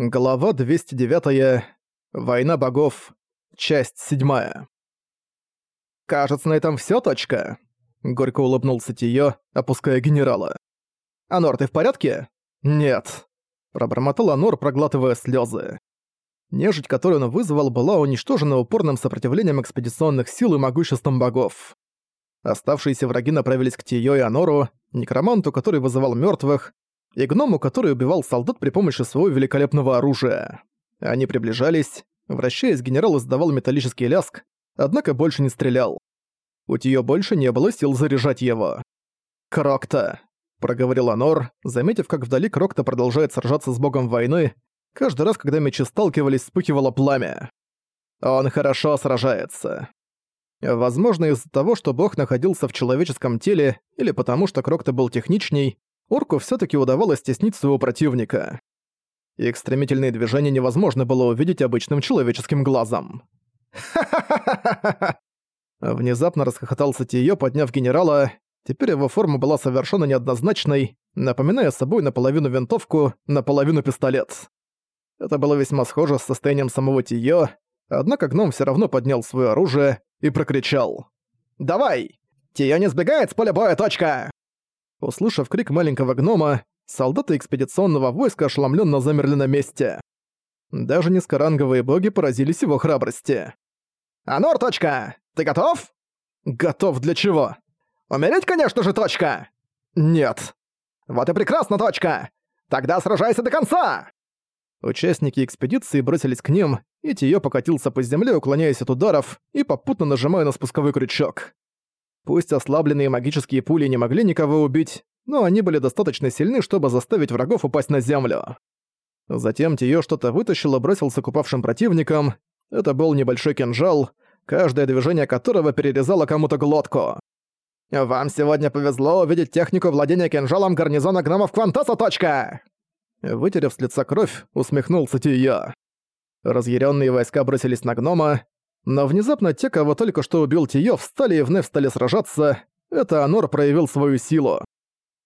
Глава 209. Война богов. Часть 7. «Кажется, на этом всё, точка?» Горько улыбнулся Тиё, опуская генерала. «Анор, ты в порядке?» «Нет», — пробормотал Анор, проглатывая слёзы. Нежить, которую он вызвал, была уничтожена упорным сопротивлением экспедиционных сил и могуществом богов. Оставшиеся враги направились к Тиё и Анору, некроманту, который вызывал мёртвых, и гному, который убивал солдат при помощи своего великолепного оружия. Они приближались. Вращаясь, генерал издавал металлический ляск, однако больше не стрелял. У Тиё больше не было сил заряжать его. «Крокта», — проговорил Анор, заметив, как вдали Крокта продолжает сражаться с богом войны. Каждый раз, когда мечи сталкивались, вспыхивало пламя. Он хорошо сражается. Возможно, из-за того, что бог находился в человеческом теле, или потому что Крокта был техничней, орку все таки удавалось стеснить своего противника. Их стремительные движения невозможно было увидеть обычным человеческим глазом. «Ха-ха-ха-ха-ха!» Внезапно расхохотался Тиё, подняв генерала. Теперь его форма была совершенно неоднозначной, напоминая собой наполовину винтовку, наполовину пистолет. Это было весьма схоже с состоянием самого Тиё, однако гном все равно поднял свое оружие и прокричал. «Давай! Тиё не сбегает с поля боя, точка!» Услышав крик маленького гнома, солдаты экспедиционного войска ошеломленно замерли на месте. Даже низкоранговые боги поразились его храбрости. «Анор, точка! Ты готов?» «Готов для чего?» «Умереть, конечно же, точка!» «Нет». «Вот и прекрасно, точка! Тогда сражайся до конца!» Участники экспедиции бросились к ним, и Тиё покатился по земле, уклоняясь от ударов и попутно нажимая на спусковой крючок. Пусть ослабленные магические пули не могли никого убить, но они были достаточно сильны, чтобы заставить врагов упасть на землю. Затем Тиё что-то вытащил и бросился к упавшим противникам. Это был небольшой кинжал, каждое движение которого перерезало кому-то глотку. «Вам сегодня повезло увидеть технику владения кинжалом гарнизона гномов Квантаса, точка!» Вытерев с лица кровь, усмехнулся Тиё. Разъяренные войска бросились на гнома, но внезапно те, кого только что убил Тиё, встали и вновь стали сражаться. Это Анор проявил свою силу.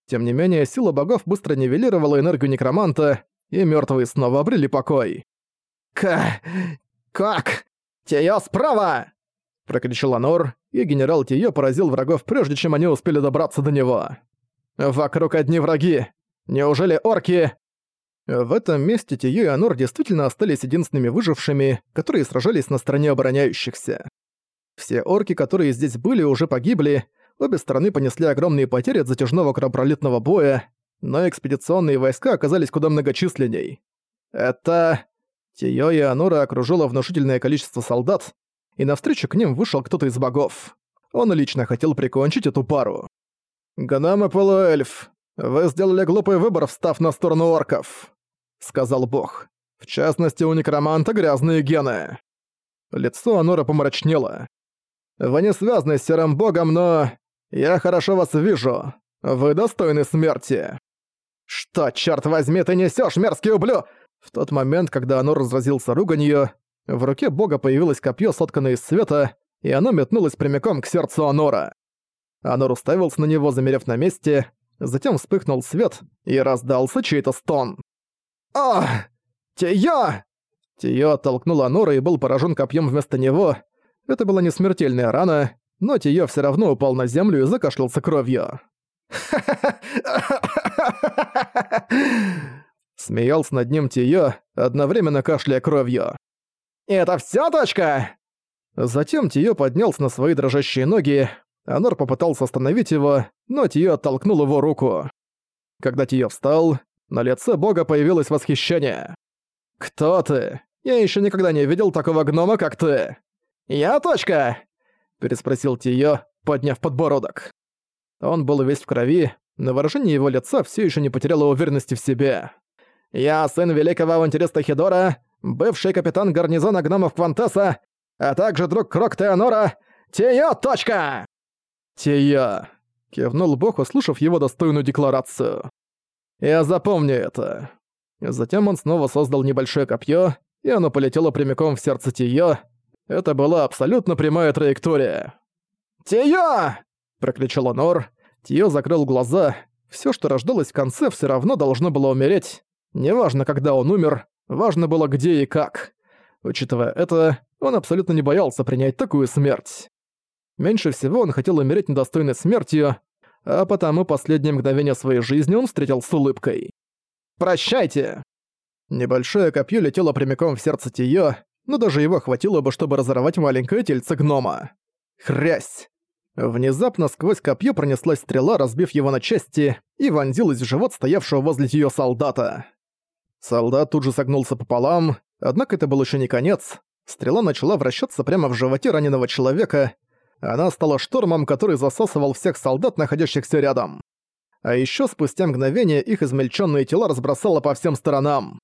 Тем не менее, сила богов быстро нивелировала энергию некроманта, и мертвые снова обрели покой. «К... как? Тиё справа!» прокричал Анор, и генерал Тиё поразил врагов прежде, чем они успели добраться до него. «Вокруг одни враги! Неужели орки?» В этом месте Тиё и Анор действительно остались единственными выжившими, которые сражались на стороне обороняющихся. Все орки, которые здесь были, уже погибли, обе стороны понесли огромные потери от затяжного кровопролитного боя, но экспедиционные войска оказались куда многочисленней. Это... Тиё и Анора окружило внушительное количество солдат, и навстречу к ним вышел кто-то из богов. Он лично хотел прикончить эту пару. «Гном и полуэльф, вы сделали глупый выбор, встав на сторону орков сказал бог. В частности, у некроманта грязные гены. Лицо Анора помрачнело. Вы не связаны с серым богом, но... Я хорошо вас вижу. Вы достойны смерти. Что, черт возьми, ты несешь, мерзкий ублю? В тот момент, когда Анор разразился руганью, в руке бога появилось копье, сотканное из света, и оно метнулось прямиком к сердцу Анора. Анор уставился на него, замерев на месте, затем вспыхнул свет, и раздался чей-то стон. «О! Тиё!» Тиё оттолкнул Анора и был поражен копьем вместо него. Это была не смертельная рана, но Тиё все равно упал на землю и закашлялся кровью. Смеялся над ним Тиё, одновременно кашляя кровью. «Это вся точка?» Затем Тиё поднялся на свои дрожащие ноги. Анор попытался остановить его, но Тиё оттолкнул его руку. Когда Тиё встал, на лице бога появилось восхищение. «Кто ты? Я еще никогда не видел такого гнома, как ты!» «Я точка!» – переспросил Тиё, подняв подбородок. Он был весь в крови, но выражение его лица все еще не потеряло уверенности в себе. «Я сын великого авантюриста Хидора, бывший капитан гарнизона гномов Квантеса, а также друг Крок Теонора, Тиё, точка!» «Тиё!» — кивнул бог, услышав его достойную декларацию. Я запомню это. Затем он снова создал небольшое копье, и оно полетело прямиком в сердце Тиё. Это была абсолютно прямая траектория. «Тиё!» – прокричал Онор. Тиё закрыл глаза. Все, что рождалось в конце, все равно должно было умереть. Неважно, когда он умер, Важно было где и как. Учитывая это, он абсолютно не боялся принять такую смерть. Меньше всего он хотел умереть недостойной смертью, а потому последнее мгновение своей жизни он встретил с улыбкой. «Прощайте!» Небольшое копье летело прямиком в сердце Тиё, но даже его хватило бы, чтобы разорвать маленькое тельце гнома. Хрясь! Внезапно сквозь копье пронеслась стрела, разбив его на части, и вонзилась в живот стоявшего возле Тиё солдата. Солдат тут же согнулся пополам, однако это был еще не конец. Стрела начала вращаться прямо в животе раненого человека. Она стала штормом, который засасывал всех солдат, находящихся рядом. А еще спустя мгновение их измельченные тела разбросало по всем сторонам.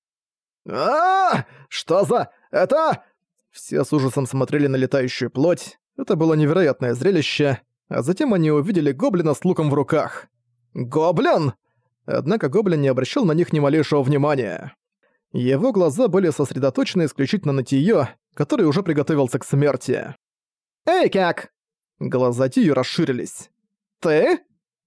а, Что за... это...» Все с ужасом смотрели на летающую плоть. Это было невероятное зрелище. А затем они увидели гоблина с луком в руках. «Гоблин!» Однако гоблин не обращал на них ни малейшего внимания. Его глаза были сосредоточены исключительно на Тиё, который уже приготовился к смерти. «Эй, как?» Глаза Тиё расширились. «Ты?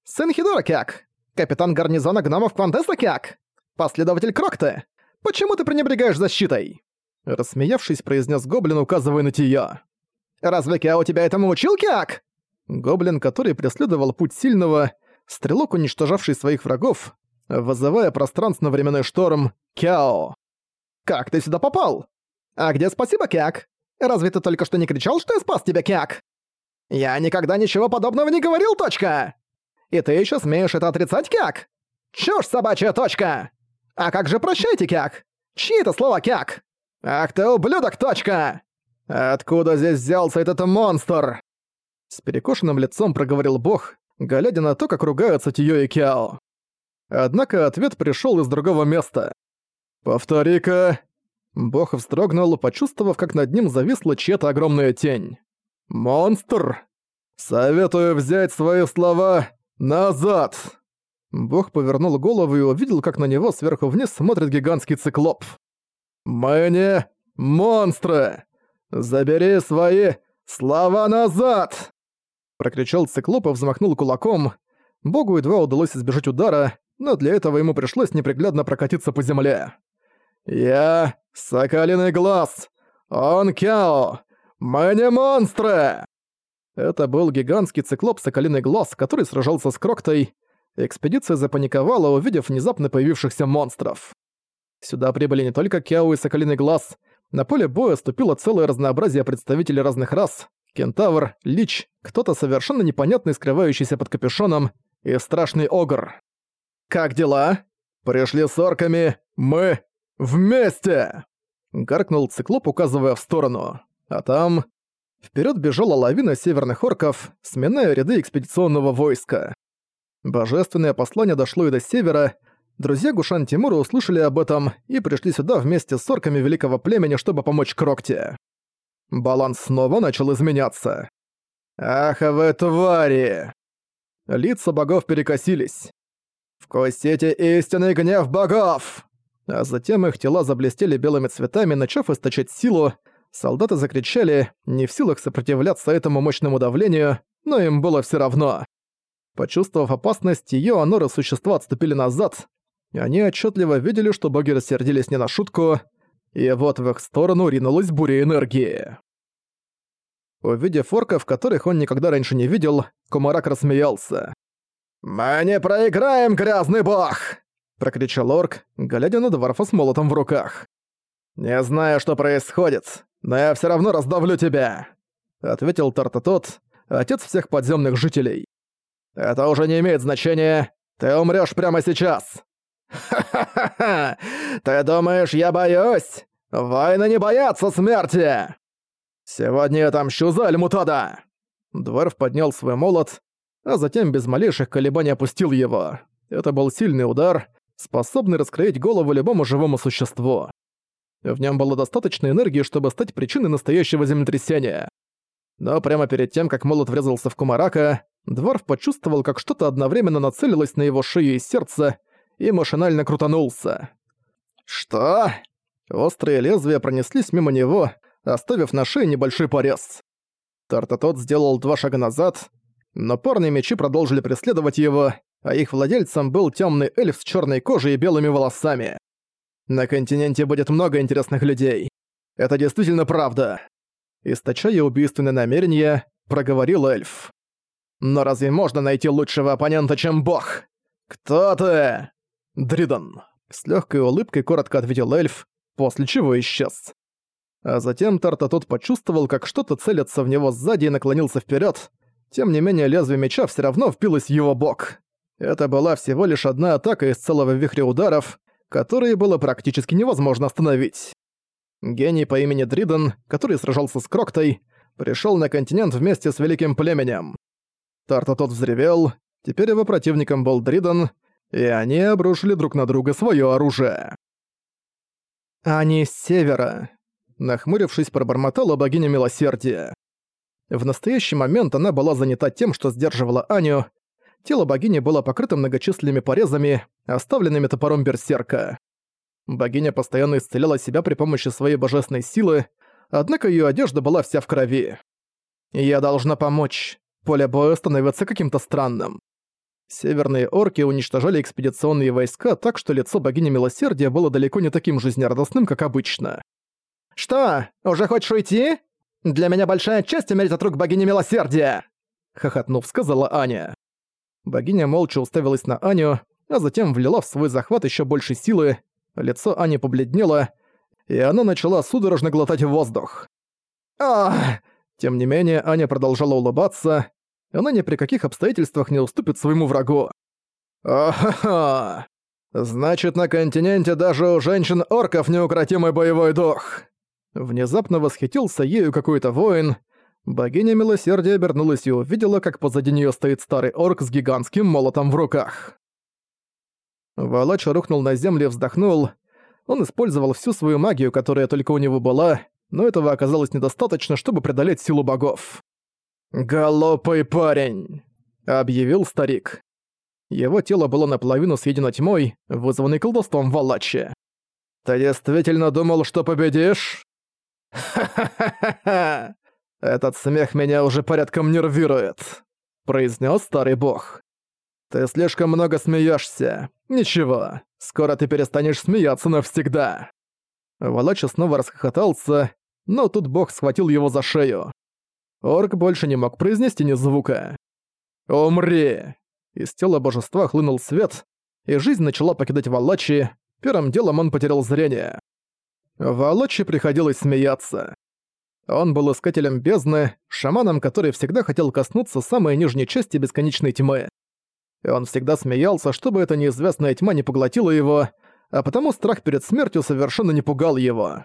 Сын Хидора как? Капитан гарнизона гномов Квантеса как? Последователь Крокты? Почему ты пренебрегаешь защитой?» Рассмеявшись, произнес гоблин, указывая на Тиё. «Разве Кяо тебя этому учил, как?» Гоблин, который преследовал путь сильного, стрелок, уничтожавший своих врагов, вызывая пространственно-временной шторм Кяо. «Как ты сюда попал? А где спасибо, Кяк? Разве ты только что не кричал, что я спас тебя, Кяк? Я никогда ничего подобного не говорил, точка! И ты еще смеешь это отрицать, Кяк? Чушь собачья, точка! А как же прощайте, Кяк? Чьи это слова, Кяк? Ах ты ублюдок, точка! Откуда здесь взялся этот монстр?» С перекошенным лицом проговорил бог, глядя на то, как ругаются Тиё и Кяо. Однако ответ пришёл из другого места. «Повтори-ка!» Бог вздрогнул, почувствовав, как над ним зависла чья-то огромная тень. «Монстр! Советую взять свои слова назад!» Бог повернул голову и увидел, как на него сверху вниз смотрит гигантский циклоп. «Мы не монстры! Забери свои слова назад!» Прокричал циклоп и взмахнул кулаком. Богу едва удалось избежать удара, но для этого ему пришлось неприглядно прокатиться по земле. «Я — Соколиный Глаз! Он Кяо! Мы не монстры!» Это был гигантский циклоп Соколиный Глаз, который сражался с Кроктой. Экспедиция запаниковала, увидев внезапно появившихся монстров. Сюда прибыли не только Кяо и Соколиный Глаз. На поле боя ступило целое разнообразие представителей разных рас. Кентавр, Лич, кто-то совершенно непонятный, скрывающийся под капюшоном, и страшный Огр. «Как дела?» «Пришли с орками! Мы вместе!» Гаркнул циклоп, указывая в сторону. А там... Вперед бежала лавина северных орков, сминая ряды экспедиционного войска. Божественное послание дошло и до севера. Друзья Гушан Тимура услышали об этом и пришли сюда вместе с орками великого племени, чтобы помочь Крокте. Баланс снова начал изменяться. «Ах, вы твари!» Лица богов перекосились. «Вкусите истинный гнев богов!» А затем их тела заблестели белыми цветами, начав источать силу. Солдаты закричали, не в силах сопротивляться этому мощному давлению, но им было все равно. Почувствовав опасность, её аноры существа отступили назад, и они отчетливо видели, что боги рассердились не на шутку, и вот в их сторону ринулась буря энергии. Увидев орков, которых он никогда раньше не видел, Кумарак рассмеялся. «Мы не проиграем, грязный бог!» — прокричал орк, глядя на дворфа с молотом в руках. «Не знаю, что происходит, но я все равно раздавлю тебя!» — ответил Тартатот, отец всех подземных жителей. «Это уже не имеет значения, ты умрёшь прямо сейчас!» «Ха-ха-ха! Ты думаешь, я боюсь? Войны не боятся смерти!» «Сегодня я отомщу за Альмутада!» Дворф поднял свой молот, а затем без малейших колебаний опустил его. Это был сильный удар, способный раскроить голову любому живому существу. В нем было достаточно энергии, чтобы стать причиной настоящего землетрясения. Но прямо перед тем, как молот врезался в Кумарака, Дворф почувствовал, как что-то одновременно нацелилось на его шею и сердце, и машинально крутанулся. «Что?» Острые лезвия пронеслись мимо него, оставив на шее небольшой порез. Тартатот сделал два шага назад, но парные мечи продолжили преследовать его, а их владельцем был темный эльф с черной кожей и белыми волосами. На континенте будет много интересных людей. Это действительно правда. Источая убийственное намерение, проговорил эльф. Но разве можно найти лучшего оппонента, чем бог? Кто ты? Дридон. С легкой улыбкой коротко ответил эльф, после чего исчез. А затем Тартатот почувствовал, как что-то целится в него сзади и наклонился вперед. Тем не менее, лезвие меча все равно впилось в его бок. Это была всего лишь одна атака из целого вихря ударов, которые было практически невозможно остановить. Гений по имени Дриден, который сражался с Кроктой, пришел на континент вместе с великим племенем. Тартатот взревел, теперь его противником был Дриден, и они обрушили друг на друга свое оружие. «Они с севера», — нахмурившись, пробормотала богиня милосердия. В настоящий момент она была занята тем, что сдерживала Аню. Тело богини было покрыто многочисленными порезами, оставленными топором берсерка. Богиня постоянно исцеляла себя при помощи своей божественной силы, однако ее одежда была вся в крови. «Я должна помочь. Поле боя становится каким-то странным». Северные орки уничтожали экспедиционные войска так, что лицо богини милосердия было далеко не таким жизнерадостным, как обычно. «Что, уже хочешь уйти?» Для меня большая честь умереть от рук богини милосердия!» Хохотнув, сказала Аня. Богиня молча уставилась на Аню, а затем влила в свой захват еще больше силы, лицо Ани побледнело, и она начала судорожно глотать воздух. Ах! Тем не менее, Аня продолжала улыбаться, она ни при каких обстоятельствах не уступит своему врагу. «Ахаха! Значит, на континенте даже у женщин-орков неукротимый боевой дух!» Внезапно восхитился ею какой-то воин. Богиня милосердия обернулась и увидела, как позади нее стоит старый орк с гигантским молотом в руках. Валач рухнул на землю и вздохнул. Он использовал всю свою магию, которая только у него была, но этого оказалось недостаточно, чтобы преодолеть силу богов. «Голопый парень!» — объявил старик. Его тело было наполовину съедено тьмой, вызванной колдовством Валачи. «Ты действительно думал, что победишь?» «Ха-ха-ха-ха! Этот смех меня уже порядком нервирует», — произнес старый бог. «Ты слишком много смеешься. Ничего, скоро ты перестанешь смеяться навсегда». Валача снова расхохотался, но тут бог схватил его за шею. Орк больше не мог произнести ни звука. «Умри!» Из тела божества хлынул свет, и жизнь начала покидать Валачи. Первым делом он потерял зрение. Волочи приходилось смеяться. Он был искателем бездны, шаманом, который всегда хотел коснуться самой нижней части бесконечной тьмы. И он всегда смеялся, чтобы эта неизвестная тьма не поглотила его, а потому страх перед смертью совершенно не пугал его.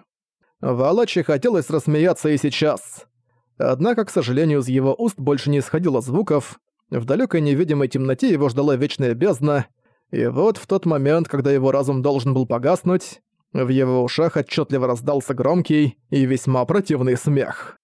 Валачи хотелось рассмеяться и сейчас. Однако, к сожалению, из его уст больше не исходило звуков, в далекой невидимой темноте его ждала вечная бездна, и вот в тот момент, когда его разум должен был погаснуть, в его ушах отчетливо раздался громкий и весьма противный смех.